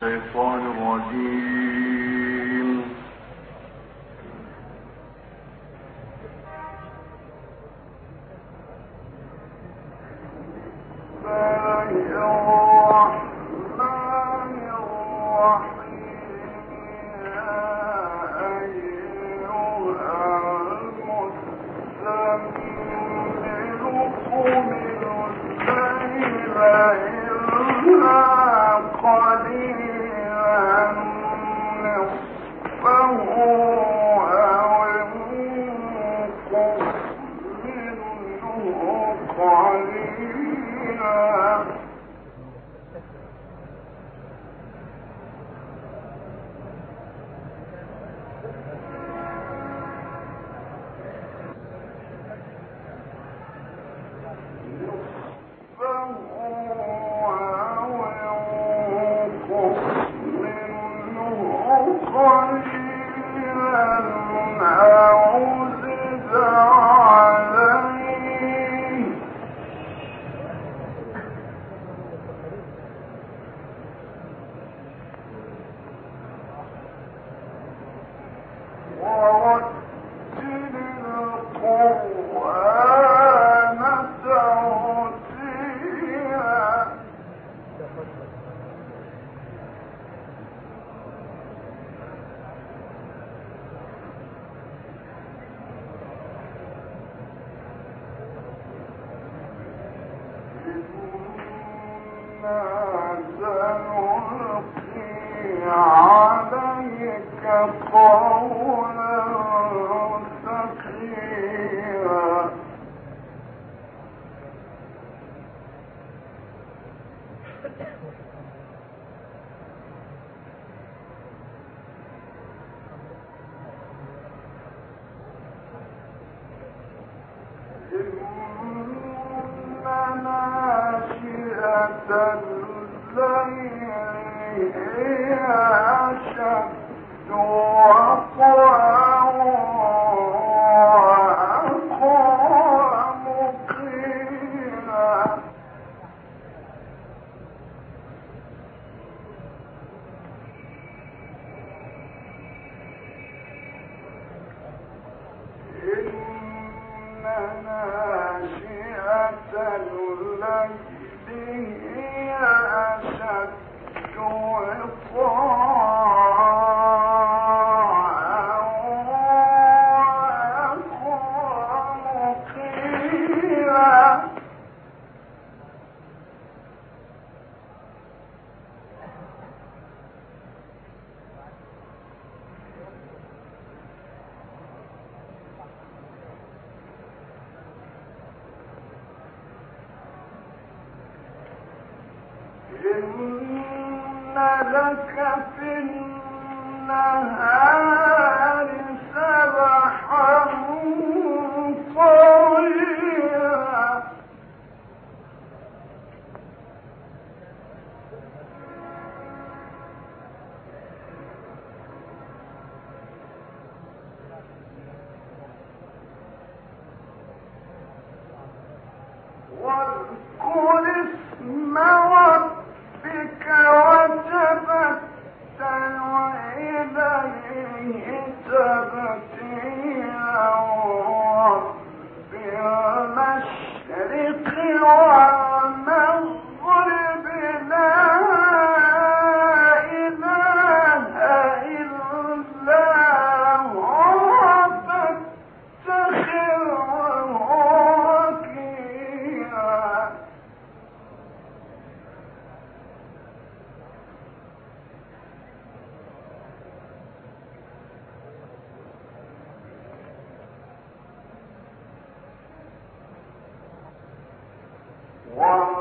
الشيطان الرجيم سنلقي عليك قولا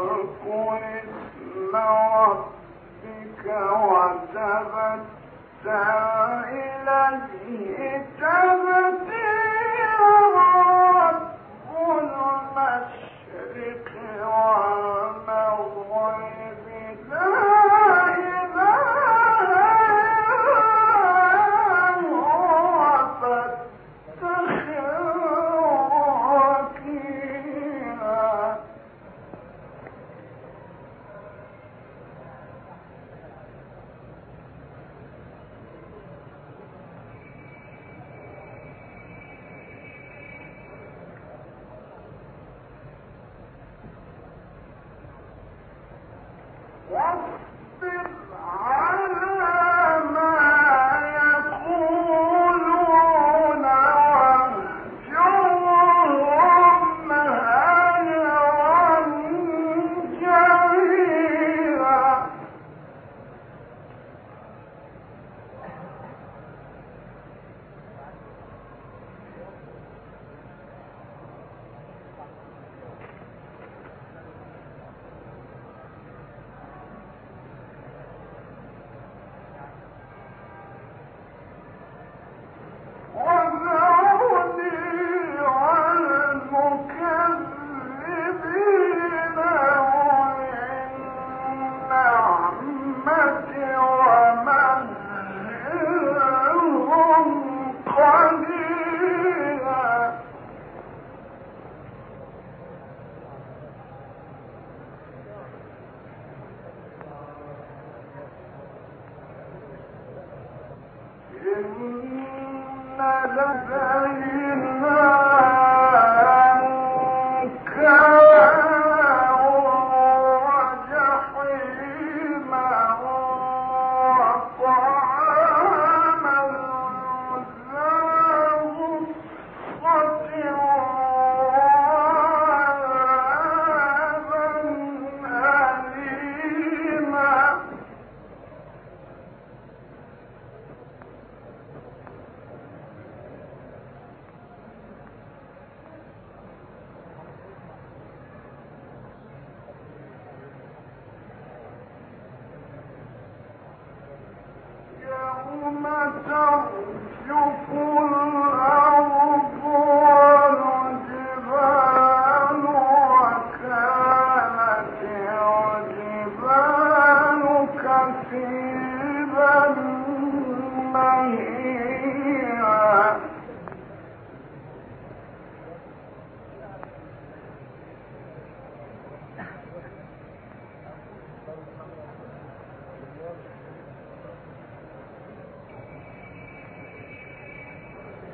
واذكر اسم ربك وتبتل إليه.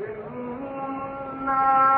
إِنَّا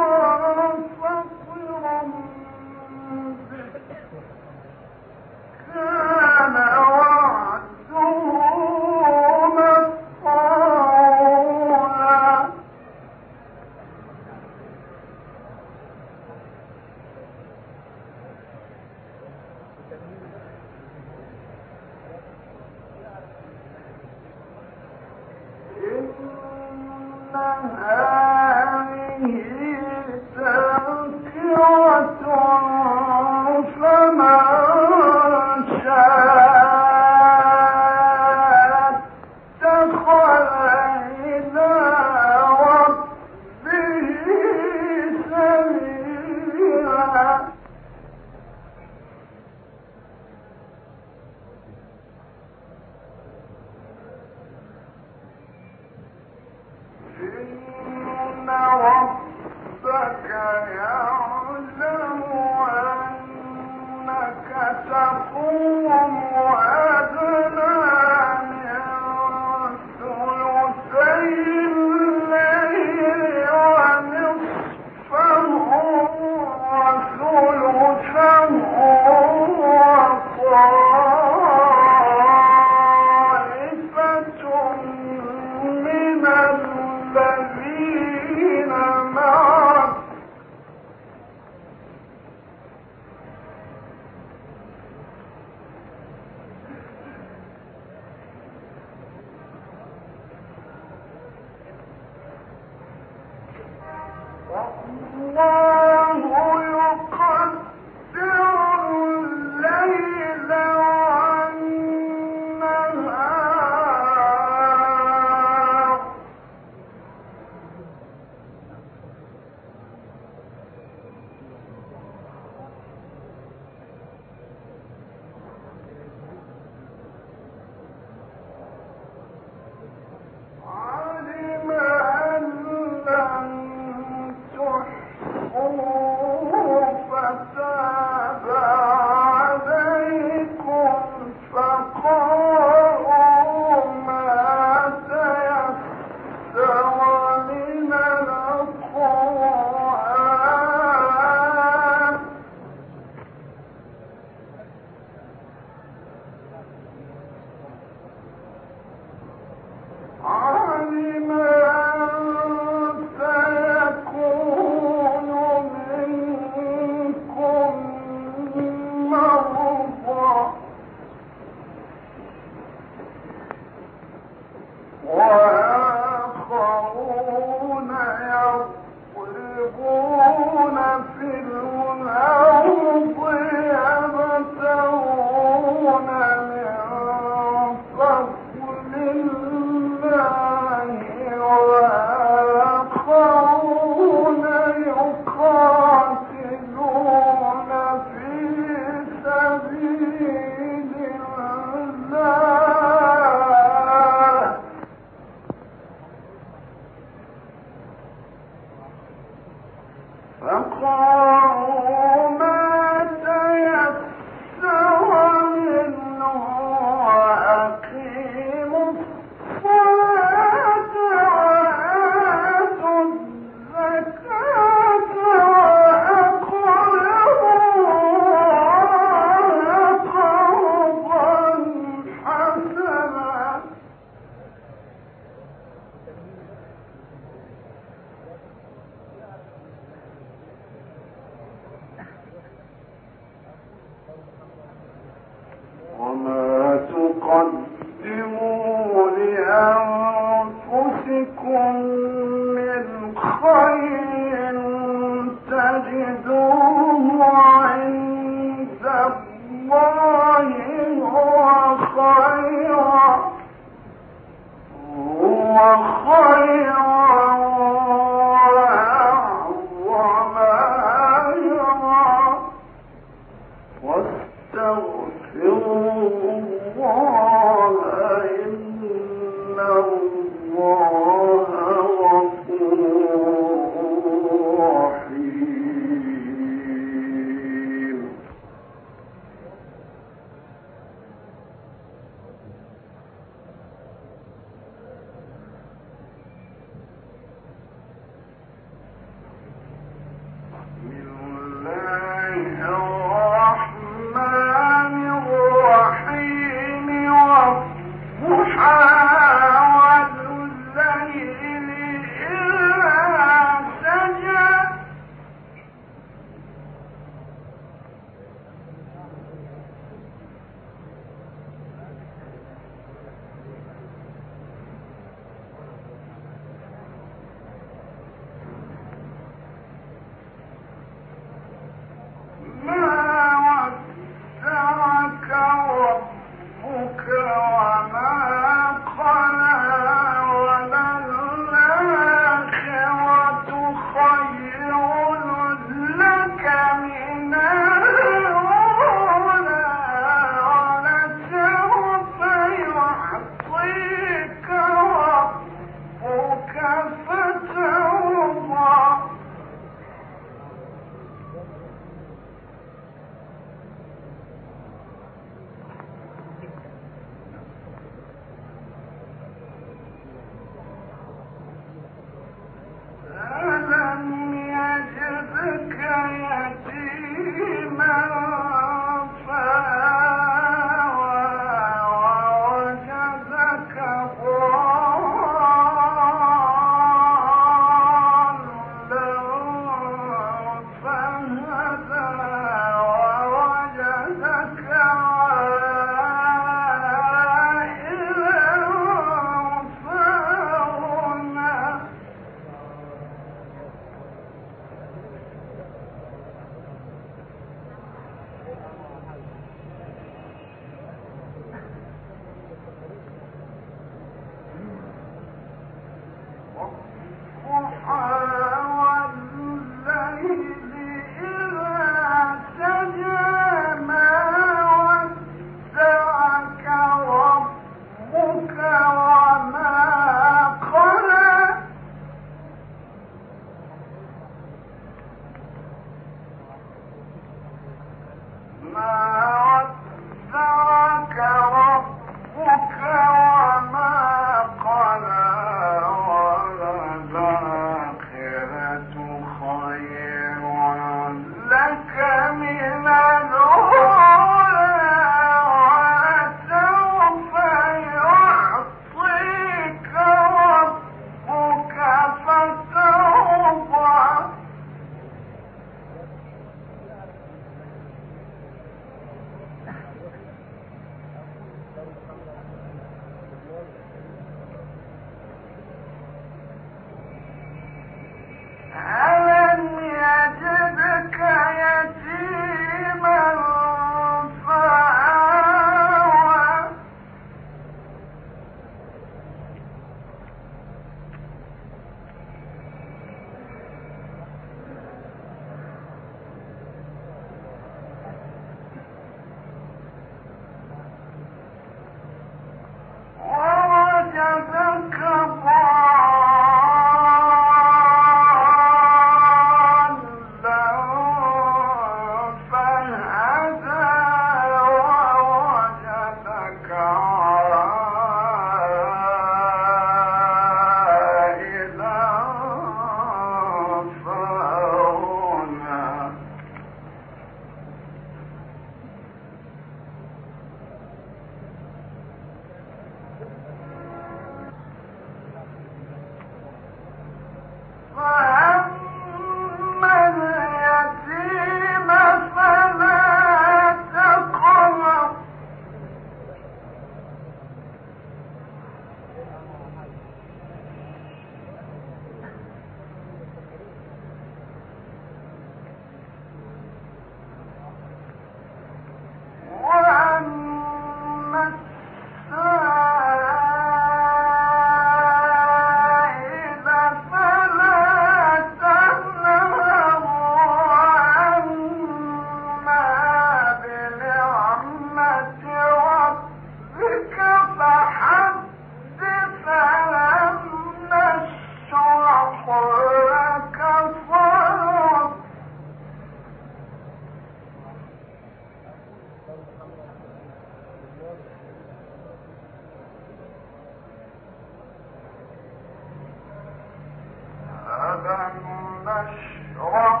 ألم نشرح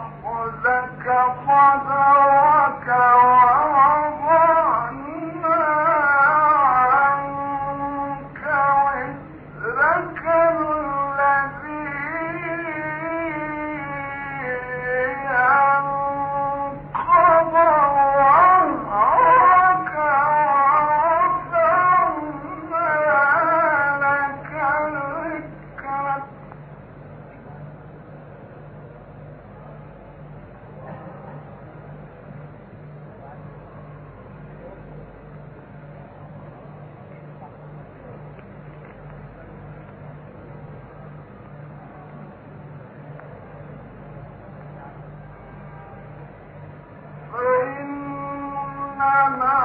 لك صدرك ना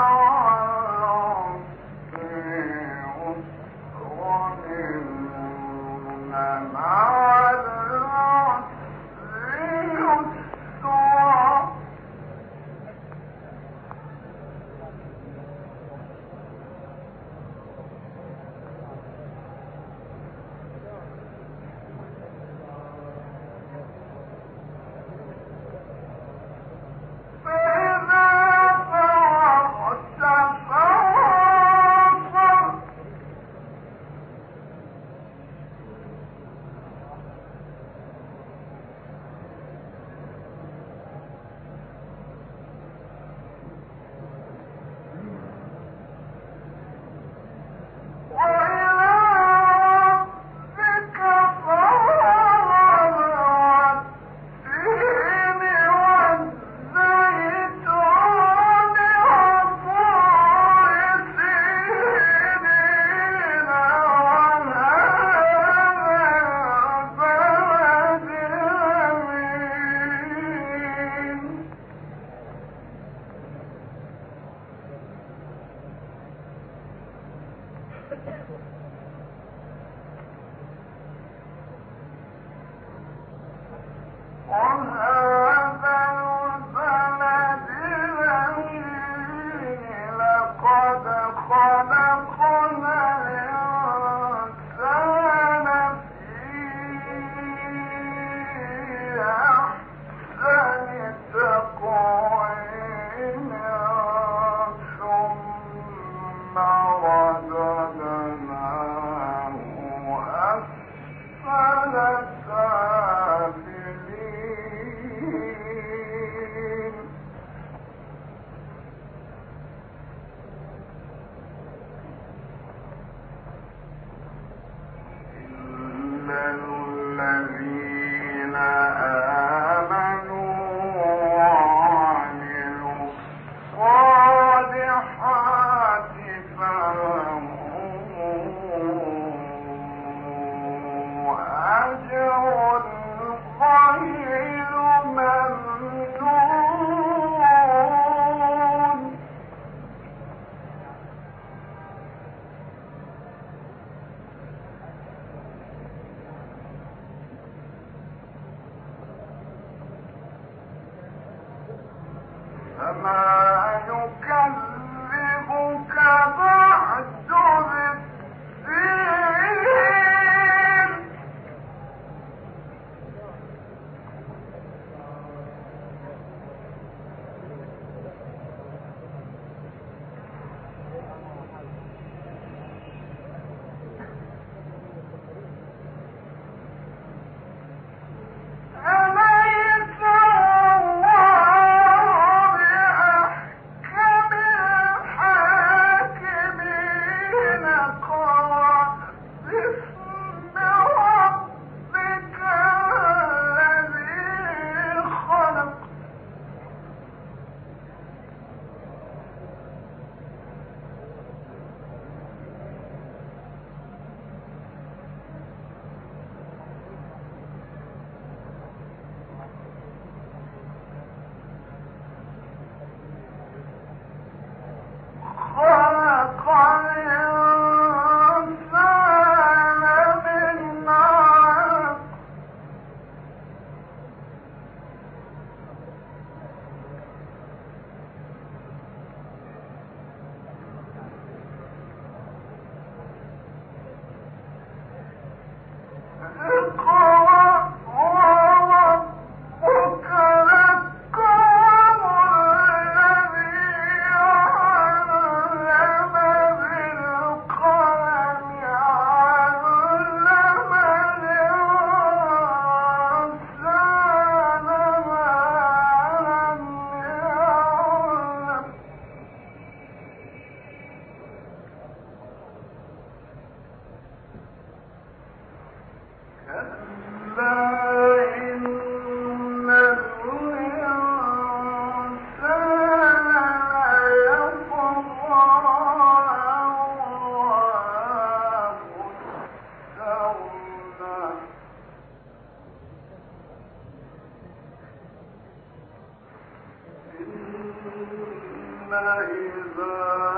صدق